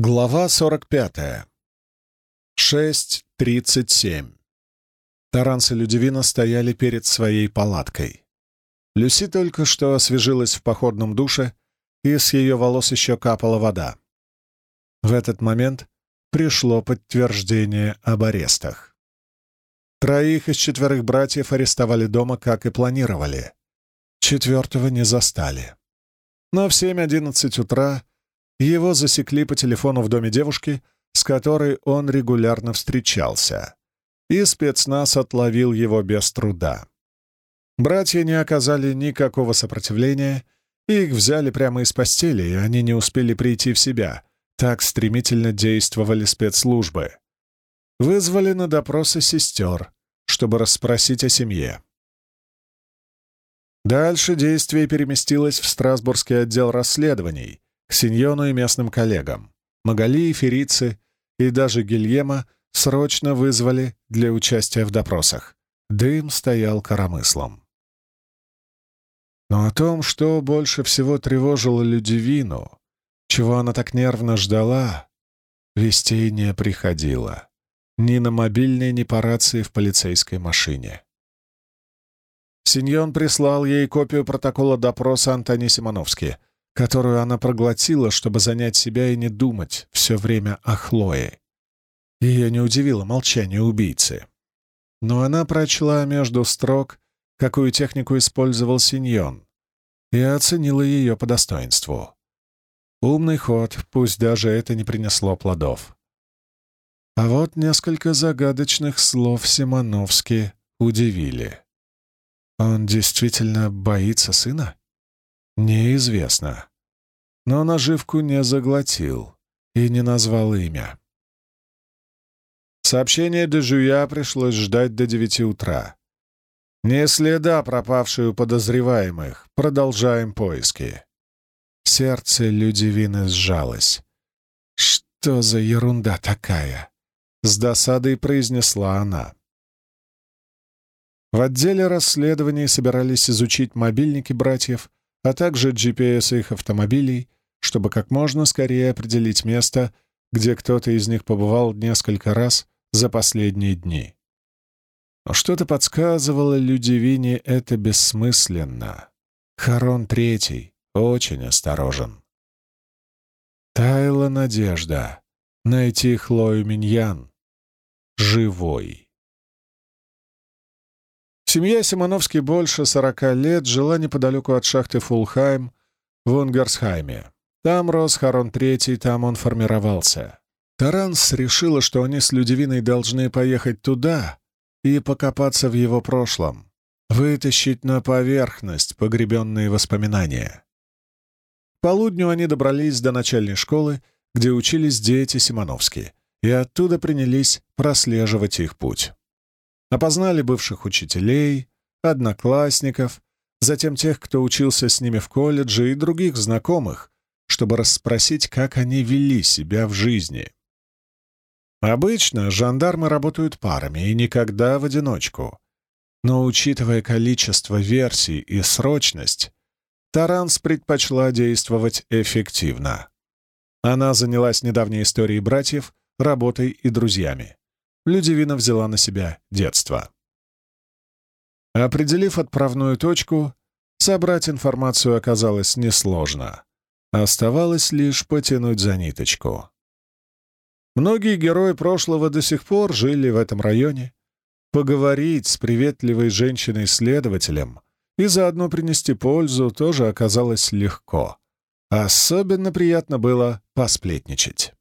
Глава 45. 6.37. Таранс и Людивина стояли перед своей палаткой. Люси только что освежилась в походном душе, и с ее волос еще капала вода. В этот момент пришло подтверждение об арестах. Троих из четверых братьев арестовали дома, как и планировали. Четвертого не застали. Но в 7.11 утра его засекли по телефону в доме девушки, с которой он регулярно встречался, и спецназ отловил его без труда. Братья не оказали никакого сопротивления, их взяли прямо из постели, и они не успели прийти в себя. Так стремительно действовали спецслужбы. Вызвали на допросы сестер, чтобы расспросить о семье. Дальше действие переместилось в Страсбургский отдел расследований, к Синьону и местным коллегам. Магали, Ферицы и даже Гильема срочно вызвали для участия в допросах. Дым стоял коромыслом. Но о том, что больше всего тревожило Людивину, чего она так нервно ждала, вестей не приходило. Ни на мобильной, ни по рации в полицейской машине. Синьон прислал ей копию протокола допроса Антони Симоновски, которую она проглотила, чтобы занять себя и не думать все время о Хлое. Ее не удивило молчание убийцы. Но она прочла между строк, какую технику использовал Синьон, и оценила ее по достоинству. Умный ход, пусть даже это не принесло плодов. А вот несколько загадочных слов Симоновски удивили. Он действительно боится сына? Неизвестно. Но наживку не заглотил и не назвал имя. Сообщение Дежуя пришлось ждать до девяти утра. Не следа пропавшую подозреваемых. Продолжаем поиски. Сердце Людивины сжалось. «Что за ерунда такая?» — с досадой произнесла она. В отделе расследований собирались изучить мобильники братьев, а также GPS их автомобилей, чтобы как можно скорее определить место, где кто-то из них побывал несколько раз за последние дни. Но что-то подсказывало Людивине это бессмысленно. Харон Третий очень осторожен. Таяла надежда найти Хлою Миньян живой. Семья Симоновский больше сорока лет жила неподалеку от шахты Фулхайм в Унгарсхайме. Там рос Харон Третий, там он формировался. Таранс решила, что они с Людивиной должны поехать туда и покопаться в его прошлом, вытащить на поверхность погребенные воспоминания. К полудню они добрались до начальной школы, где учились дети Симоновские, и оттуда принялись прослеживать их путь. Опознали бывших учителей, одноклассников, затем тех, кто учился с ними в колледже, и других знакомых, чтобы расспросить, как они вели себя в жизни. Обычно жандармы работают парами и никогда в одиночку. Но, учитывая количество версий и срочность, Таранс предпочла действовать эффективно. Она занялась недавней историей братьев, работой и друзьями. Людивина взяла на себя детство. Определив отправную точку, собрать информацию оказалось несложно. Оставалось лишь потянуть за ниточку. Многие герои прошлого до сих пор жили в этом районе. Поговорить с приветливой женщиной-следователем и заодно принести пользу тоже оказалось легко. Особенно приятно было посплетничать.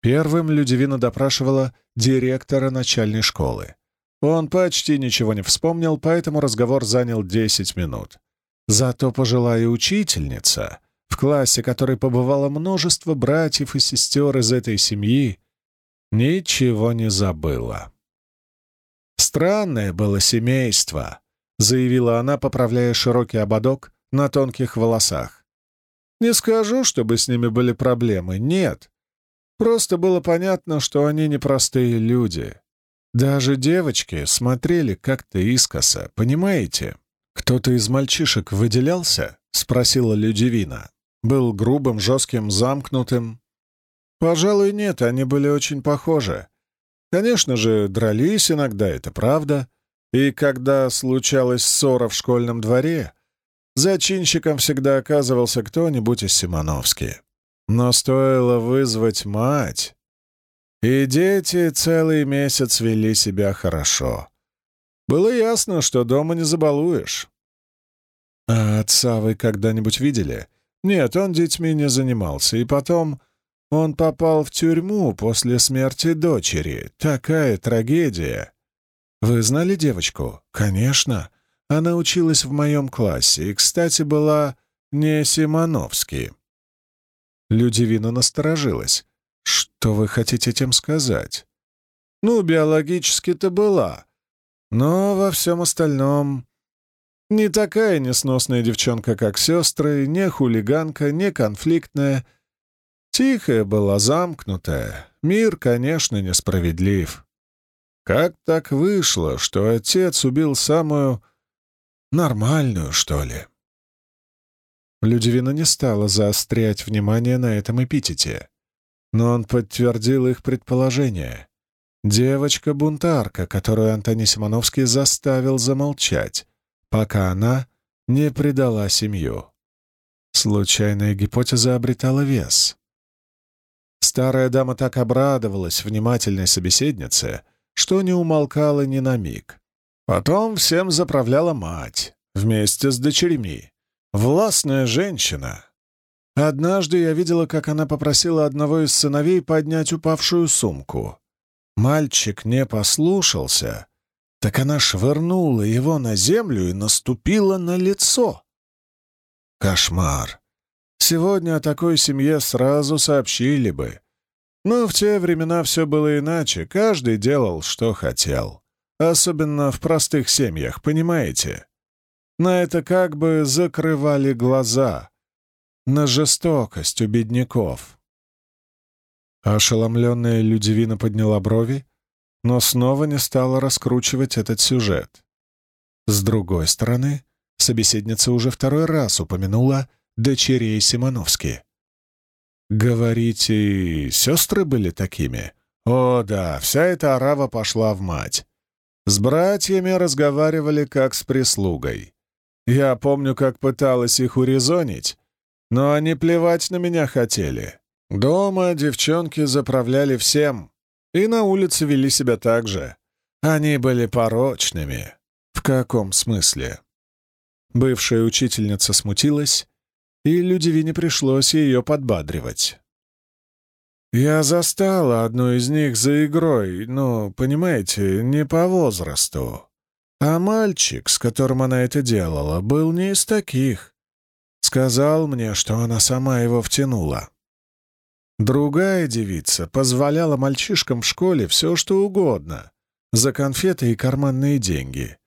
Первым Людивина допрашивала директора начальной школы. Он почти ничего не вспомнил, поэтому разговор занял 10 минут. Зато пожилая учительница, в классе которой побывало множество братьев и сестер из этой семьи, ничего не забыла. «Странное было семейство», — заявила она, поправляя широкий ободок на тонких волосах. «Не скажу, чтобы с ними были проблемы, нет. Просто было понятно, что они непростые люди. Даже девочки смотрели как-то искоса, понимаете? Кто-то из мальчишек выделялся?» — спросила Людивина. «Был грубым, жестким, замкнутым. Пожалуй, нет, они были очень похожи. Конечно же, дрались иногда, это правда. И когда случалась ссора в школьном дворе, зачинщиком всегда оказывался кто-нибудь из Симоновски. Но стоило вызвать мать, и дети целый месяц вели себя хорошо. Было ясно, что дома не забалуешь. А отца вы когда-нибудь видели? Нет, он детьми не занимался. И потом он попал в тюрьму после смерти дочери. Такая трагедия. Вы знали девочку? Конечно. Она училась в моем классе и, кстати, была не Симоновски. Людивина насторожилась. Что вы хотите этим сказать? Ну, биологически-то была. Но во всем остальном не такая несносная девчонка, как сестры, не хулиганка, не конфликтная. Тихая была, замкнутая. Мир, конечно, несправедлив. Как так вышло, что отец убил самую нормальную, что ли? Людивина не стала заострять внимание на этом эпитете, но он подтвердил их предположение. Девочка-бунтарка, которую Антоний Симоновский заставил замолчать, пока она не предала семью. Случайная гипотеза обретала вес. Старая дама так обрадовалась внимательной собеседнице, что не умолкала ни на миг. Потом всем заправляла мать, вместе с дочерьми. Властная женщина. Однажды я видела, как она попросила одного из сыновей поднять упавшую сумку. Мальчик не послушался, так она швырнула его на землю и наступила на лицо. Кошмар. Сегодня о такой семье сразу сообщили бы. Но в те времена все было иначе, каждый делал, что хотел. Особенно в простых семьях, понимаете? На это как бы закрывали глаза. На жестокость у бедняков. Ошеломленная Людивина подняла брови, но снова не стала раскручивать этот сюжет. С другой стороны, собеседница уже второй раз упомянула дочерей Симоновски. «Говорите, сестры были такими?» «О, да, вся эта арава пошла в мать. С братьями разговаривали как с прислугой. Я помню, как пыталась их урезонить, но они плевать на меня хотели. Дома девчонки заправляли всем, и на улице вели себя так же. Они были порочными. В каком смысле? Бывшая учительница смутилась, и Людивине пришлось ее подбадривать. «Я застала одну из них за игрой, ну, понимаете, не по возрасту. А мальчик, с которым она это делала, был не из таких. Сказал мне, что она сама его втянула. Другая девица позволяла мальчишкам в школе все, что угодно, за конфеты и карманные деньги.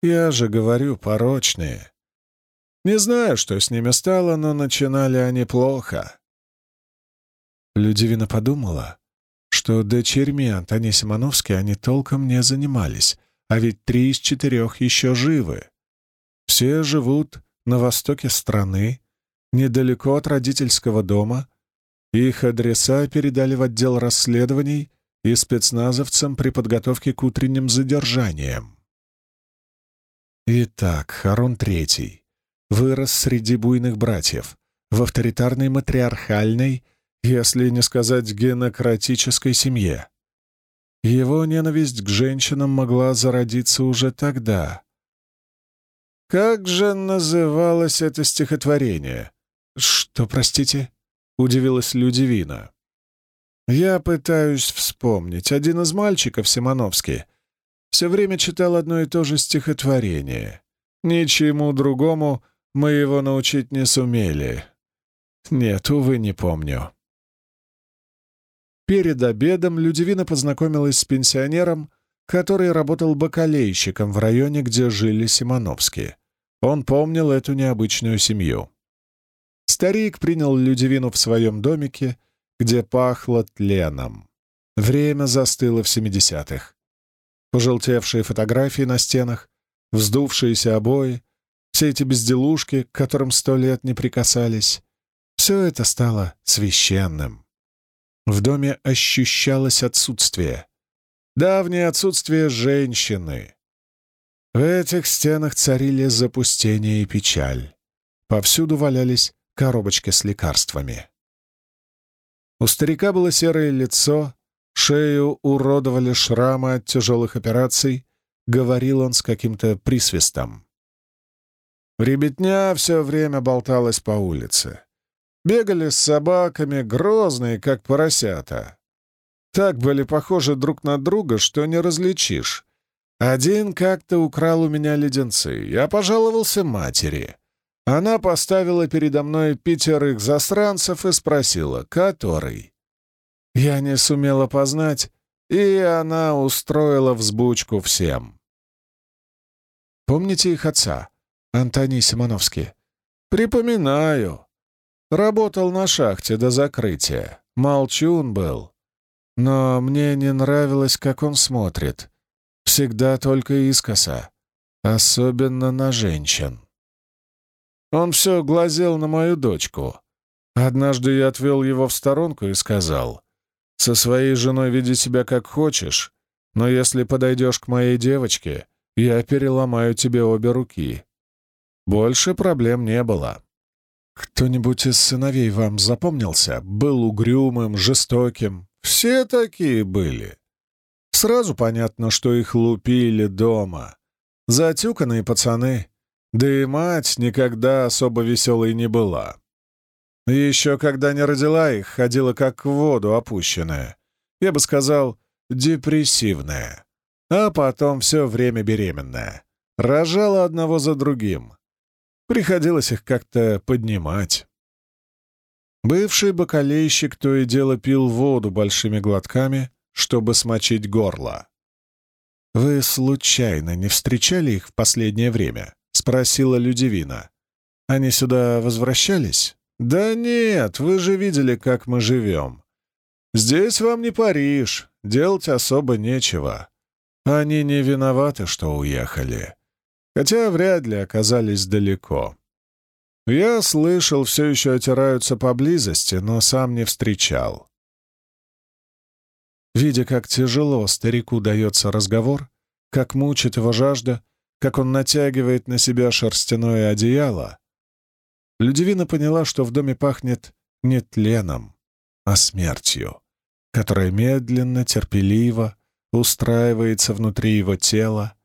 Я же говорю, порочные. Не знаю, что с ними стало, но начинали они плохо. Людивина подумала, что дочерьми Антони Симоновски они толком не занимались, а ведь три из четырех еще живы. Все живут на востоке страны, недалеко от родительского дома — их адреса передали в отдел расследований и спецназовцам при подготовке к утренним задержаниям. Итак, Харон Третий вырос среди буйных братьев, в авторитарной матриархальной, если не сказать генократической семье. Его ненависть к женщинам могла зародиться уже тогда. Как же называлось это стихотворение? Что, простите? — удивилась Людивина. «Я пытаюсь вспомнить. Один из мальчиков, Симоновский, все время читал одно и то же стихотворение. Ничему другому мы его научить не сумели. Нет, увы, не помню». Перед обедом Людивина познакомилась с пенсионером, который работал бакалейщиком в районе, где жили Симоновские. Он помнил эту необычную семью. Старик принял Людивину в своем домике, где пахло тленом. Время застыло в семидесятых. Пожелтевшие фотографии на стенах, вздувшиеся обои, все эти безделушки, к которым сто лет не прикасались, все это стало священным. В доме ощущалось отсутствие. Давнее отсутствие женщины. В этих стенах царили запустение и печаль. Повсюду валялись коробочки с лекарствами. У старика было серое лицо, шею уродовали шрамы от тяжелых операций, говорил он с каким-то присвистом. Ребятня все время болталась по улице. Бегали с собаками, грозные, как поросята. Так были похожи друг на друга, что не различишь. Один как-то украл у меня леденцы. Я пожаловался матери. Она поставила передо мной пятерых засранцев и спросила, который. Я не сумела познать, и она устроила взбучку всем. Помните их отца, Антоний Симоновский? Припоминаю. Работал на шахте до закрытия. Молчун был. Но мне не нравилось, как он смотрит. Всегда только искоса. Особенно на женщин. Он все глазел на мою дочку. Однажды я отвел его в сторонку и сказал, «Со своей женой веди себя как хочешь, но если подойдешь к моей девочке, я переломаю тебе обе руки». Больше проблем не было. «Кто-нибудь из сыновей вам запомнился? Был угрюмым, жестоким? Все такие были. Сразу понятно, что их лупили дома. Затюканные пацаны. Да и мать никогда особо веселой не была. Еще когда не родила их, ходила как в воду опущенная. Я бы сказал, депрессивная. А потом все время беременная. Рожала одного за другим. Приходилось их как-то поднимать. Бывший бакалейщик то и дело пил воду большими глотками, чтобы смочить горло. «Вы случайно не встречали их в последнее время?» — спросила Людивина. «Они сюда возвращались?» «Да нет, вы же видели, как мы живем. Здесь вам не Париж, делать особо нечего. Они не виноваты, что уехали хотя вряд ли оказались далеко. Я слышал, все еще отираются поблизости, но сам не встречал. Видя, как тяжело старику дается разговор, как мучит его жажда, как он натягивает на себя шерстяное одеяло, Людивина поняла, что в доме пахнет не тленом, а смертью, которая медленно, терпеливо устраивается внутри его тела,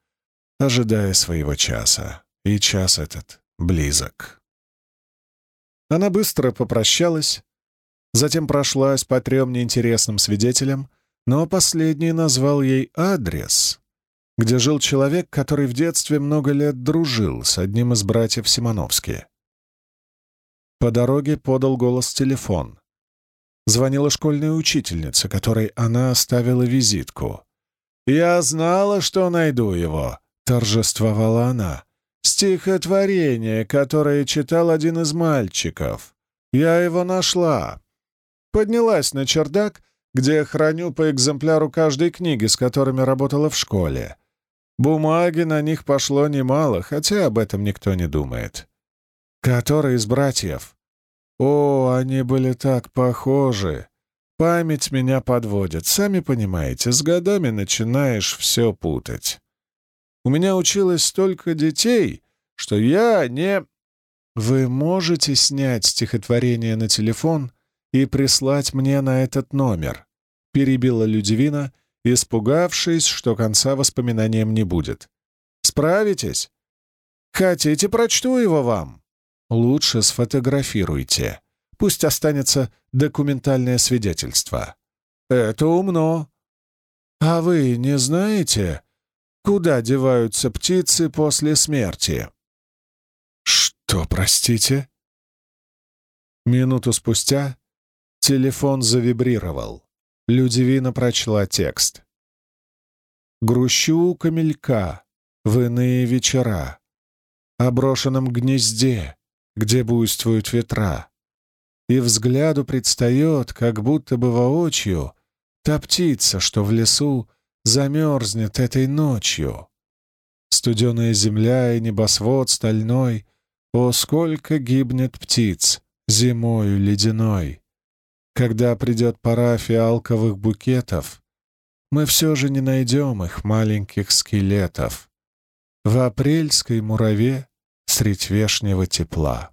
ожидая своего часа, и час этот близок. Она быстро попрощалась, затем прошлась по трем неинтересным свидетелям, но последний назвал ей адрес, где жил человек, который в детстве много лет дружил с одним из братьев Симоновски. По дороге подал голос телефон. Звонила школьная учительница, которой она оставила визитку. «Я знала, что найду его», торжествовала она. «Стихотворение, которое читал один из мальчиков. Я его нашла. Поднялась на чердак, где храню по экземпляру каждой книги, с которыми работала в школе. Бумаги на них пошло немало, хотя об этом никто не думает. Который из братьев? О, они были так похожи. Память меня подводит. Сами понимаете, с годами начинаешь все путать. У меня училось столько детей, что я не... Вы можете снять стихотворение на телефон и прислать мне на этот номер, перебила Людивина, испугавшись, что конца воспоминаниям не будет. Справитесь? Хотите, прочту его вам? Лучше сфотографируйте. Пусть останется документальное свидетельство. Это умно. А вы не знаете, Куда деваются птицы после смерти?» «Что, простите?» Минуту спустя телефон завибрировал. Людивина прочла текст. «Грущу камелька в иные вечера, о брошенном гнезде, где буйствуют ветра, и взгляду предстает, как будто бы воочию, та птица, что в лесу замерзнет этой ночью. Студеная земля и небосвод стальной, О, сколько гибнет птиц зимою ледяной! Когда придет пора фиалковых букетов, мы все же не найдем их маленьких скелетов в апрельской мураве средь вешнего тепла.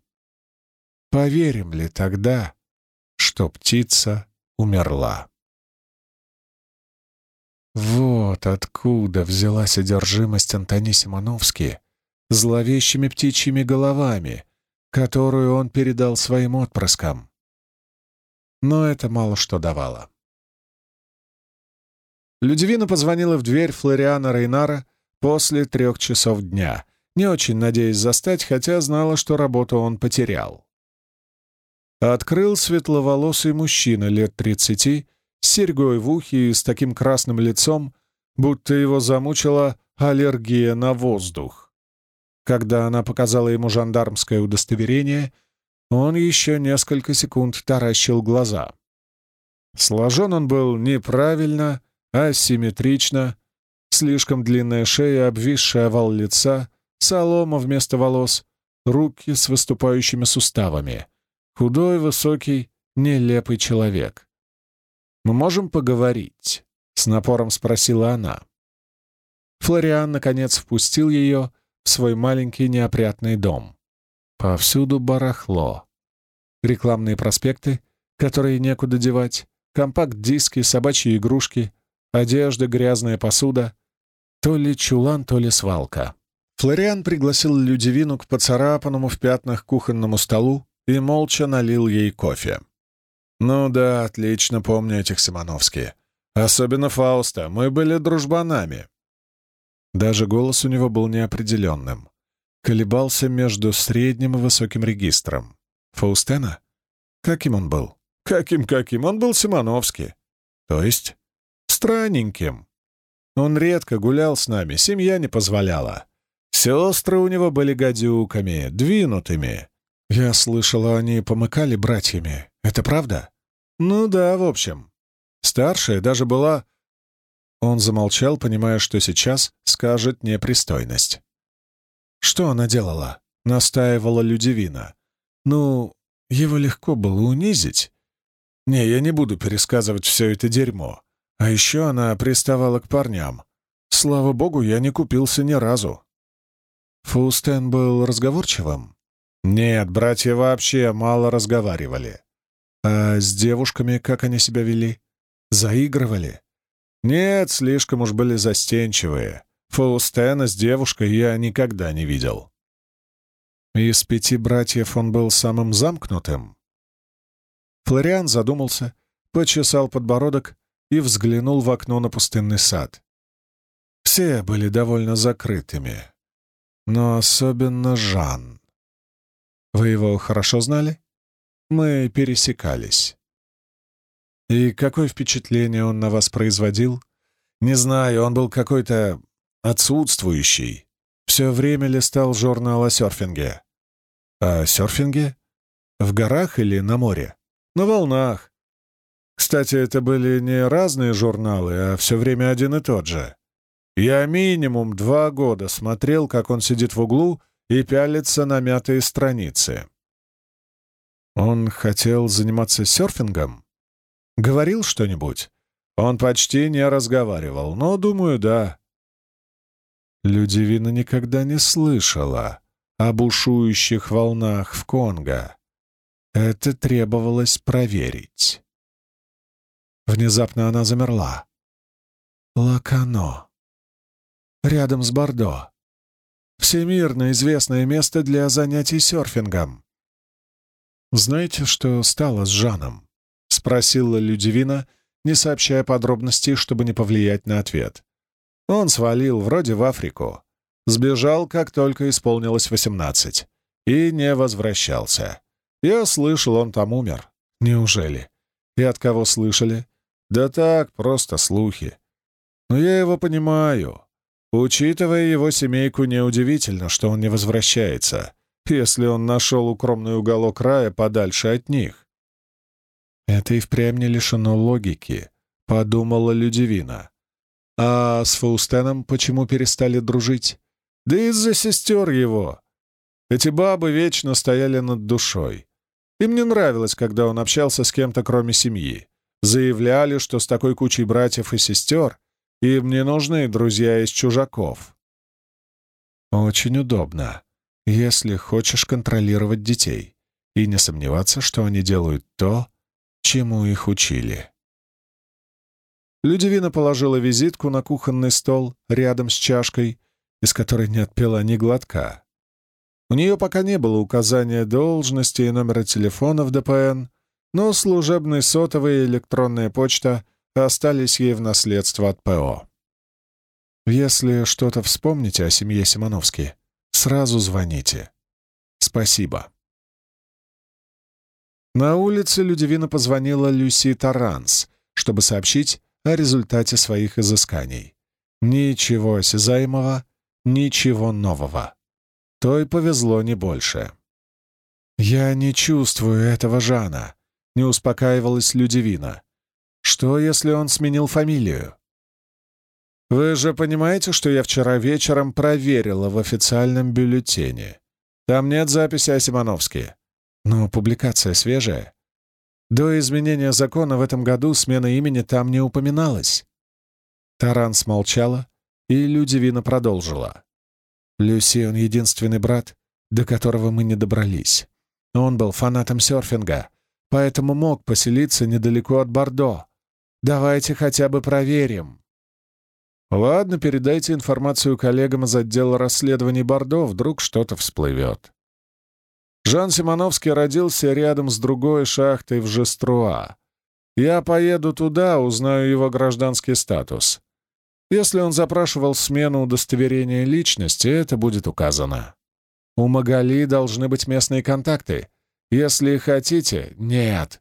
Поверим ли тогда, что птица умерла? Вот откуда взялась одержимость Антони Симоновски зловещими птичьими головами, которую он передал своим отпрыскам. Но это мало что давало. Людивина позвонила в дверь Флориана Рейнара после трех часов дня, не очень надеясь застать, хотя знала, что работу он потерял. Открыл светловолосый мужчина лет тридцати, с серьгой в ухе и с таким красным лицом, будто его замучила аллергия на воздух. Когда она показала ему жандармское удостоверение, он еще несколько секунд таращил глаза. Сложен он был неправильно, асимметрично, слишком длинная шея, обвисший овал лица, солома вместо волос, руки с выступающими суставами. Худой, высокий, нелепый человек. «Мы можем поговорить?» — с напором спросила она. Флориан, наконец, впустил ее в свой маленький неопрятный дом. Повсюду барахло. Рекламные проспекты, которые некуда девать, компакт-диски, собачьи игрушки, одежда, грязная посуда. То ли чулан, то ли свалка. Флориан пригласил Людивину к поцарапанному в пятнах кухонному столу и молча налил ей кофе. «Ну да, отлично помню этих Симоновски. Особенно Фауста. Мы были дружбанами». Даже голос у него был неопределенным. Колебался между средним и высоким регистром. Фаустена? Каким он был? Каким-каким? Он был Симоновский. То есть? Странненьким. Он редко гулял с нами, семья не позволяла. Сестры у него были гадюками, двинутыми. Я слышала, они помыкали братьями. Это правда? Ну да, в общем. Старшая даже была... Он замолчал, понимая, что сейчас скажет непристойность. «Что она делала?» — настаивала Людивина. «Ну, его легко было унизить. Не, я не буду пересказывать все это дерьмо. А еще она приставала к парням. Слава богу, я не купился ни разу». Фустен был разговорчивым? Нет, братья вообще мало разговаривали. А с девушками как они себя вели? Заигрывали? Нет, слишком уж были застенчивые. Фаустена с девушкой я никогда не видел. Из пяти братьев он был самым замкнутым. Флориан задумался, почесал подбородок и взглянул в окно на пустынный сад. Все были довольно закрытыми, но особенно Жан. Вы его хорошо знали? Мы пересекались. И какое впечатление он на вас производил? Не знаю, он был какой-то отсутствующий. Все время листал журнал о серфинге. О серфинге? В горах или на море? На волнах. Кстати, это были не разные журналы, а все время один и тот же. Я минимум два года смотрел, как он сидит в углу и пялится на мятые страницы. Он хотел заниматься серфингом? Говорил что-нибудь? Он почти не разговаривал, но, думаю, да. Людивина никогда не слышала о бушующих волнах в Конго. Это требовалось проверить. Внезапно она замерла. Лакано. Рядом с Бордо. Всемирно известное место для занятий серфингом. «Знаете, что стало с Жаном?» — спросила Людивина, не сообщая подробностей, чтобы не повлиять на ответ. Он свалил вроде в Африку. Сбежал, как только исполнилось восемнадцать. И не возвращался. Я слышал, он там умер. Неужели? И от кого слышали? Да так, просто слухи. Но я его понимаю. Учитывая его семейку, неудивительно, что он не возвращается если он нашел укромный уголок рая подальше от них. Это и впрямь не лишено логики, подумала Людивина. А с Фаустеном почему перестали дружить? Да из-за сестер его. Эти бабы вечно стояли над душой. Им не нравилось, когда он общался с кем-то, кроме семьи. Заявляли, что с такой кучей братьев и сестер им не нужны друзья из чужаков. Очень удобно, если хочешь контролировать детей и не сомневаться, что они делают то, чему их учили. Людивина положила визитку на кухонный стол рядом с чашкой, из которой не отпила ни глотка. У нее пока не было указания должности и номера телефона в ДПН, но служебный сотовый и электронная почта остались ей в наследство от ПО. Если что-то вспомните о семье Симоновски, сразу звоните. Спасибо. На улице Людивина позвонила Люси Таранс, чтобы сообщить о результате своих изысканий. Ничего осязаемого, ничего нового. Той повезло не больше. «Я не чувствую этого Жана», — не успокаивалась Людивина. «Что, если он сменил фамилию?» «Вы же понимаете, что я вчера вечером проверила в официальном бюллетене. Там нет записи о Симоновске. Но публикация свежая. До изменения закона в этом году смена имени там не упоминалась». Таран смолчала, и Людивина продолжила. Люси, он единственный брат, до которого мы не добрались. Он был фанатом серфинга, поэтому мог поселиться недалеко от Бордо. Давайте хотя бы проверим. Ладно, передайте информацию коллегам из отдела расследований Бордо, вдруг что-то всплывет. Жан Симоновский родился рядом с другой шахтой в Жеструа. Я поеду туда, узнаю его гражданский статус. Если он запрашивал смену удостоверения личности, это будет указано. У Магали должны быть местные контакты. Если хотите, нет.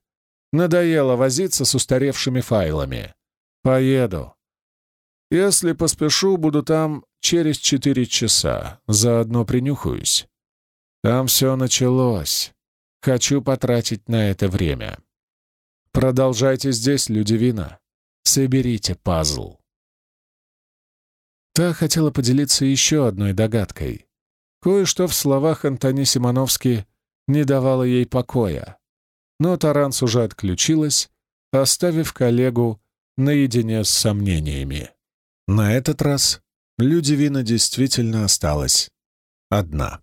Надоело возиться с устаревшими файлами. Поеду. Если поспешу, буду там через четыре часа. Заодно принюхаюсь. Там все началось. Хочу потратить на это время. Продолжайте здесь, Людивина. Соберите пазл. Та хотела поделиться еще одной догадкой. Кое-что в словах Антони Симоновски не давало ей покоя. Но Таранс уже отключилась, оставив коллегу наедине с сомнениями. На этот раз Людивина действительно осталась одна.